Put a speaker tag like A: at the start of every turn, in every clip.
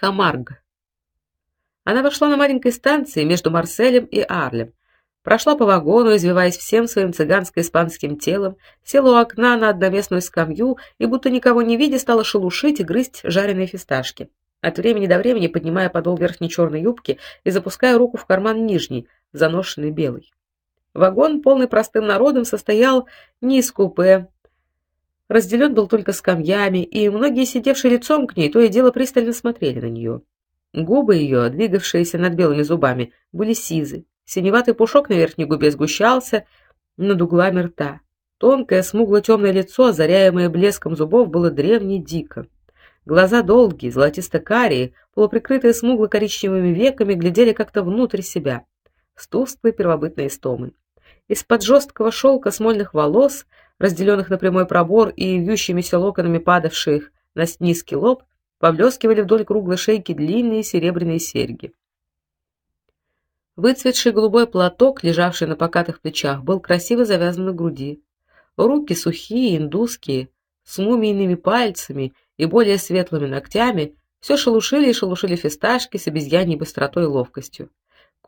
A: Камарг. Она вошла на маленькой станции между Марселем и Арлем. Прошла по вагону, извиваясь всем своим цыганско-испанским телом, села у окна на одноместную скамью и будто никого не видя стала шелушить и грызть жареные фисташки. От времени до времени поднимая подол верхней черной юбки и запуская руку в карман нижней, заношенный белый. Вагон, полный простым народом, состоял не из купе, разделен был только скамьями, и многие, сидевшие лицом к ней, то и дело пристально смотрели на нее. Губы ее, двигавшиеся над белыми зубами, были сизы. Синеватый пушок на верхней губе сгущался над углами рта. Тонкое, смугло-темное лицо, озаряемое блеском зубов, было древне дико. Глаза долгие, золотисто-карие, полуприкрытые смугло-коричневыми веками, глядели как-то внутрь себя, с тусклой первобытной истомой. Из-под жесткого шелка смольных волос разделенных на прямой пробор и вьющимися локонами падавших на низкий лоб, поблескивали вдоль круглой шейки длинные серебряные серьги. Выцветший голубой платок, лежавший на покатых плечах, был красиво завязан на груди. Руки сухие, индусские, с мумийными пальцами и более светлыми ногтями, все шелушили и шелушили фисташки с обезьяньей быстротой и ловкостью.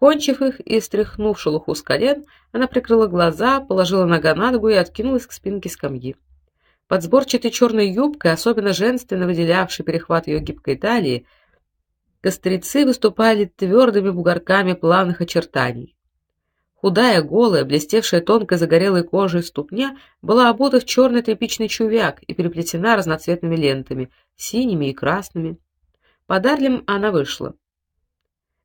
A: Кончив их и стряхнув шелуху с колен, она прикрыла глаза, положила нога на ногу и откинулась к спинке скамьи. Под сборчатой черной юбкой, особенно женственно выделявшей перехват ее гибкой талии, кострицы выступали твердыми бугорками плавных очертаний. Худая, голая, блестевшая тонкой загорелой кожей ступня была обута в черный тряпичный чувяк и переплетена разноцветными лентами, синими и красными. Под Арлем она вышла.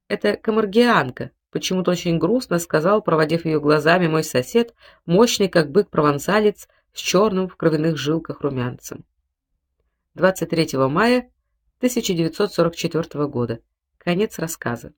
A: Это камаргианка, почему-то очень грустно сказал, проводив ее глазами мой сосед, мощный как бык провансалец с черным в кровяных жилках румянцем. 23 мая 1944 года. Конец рассказа.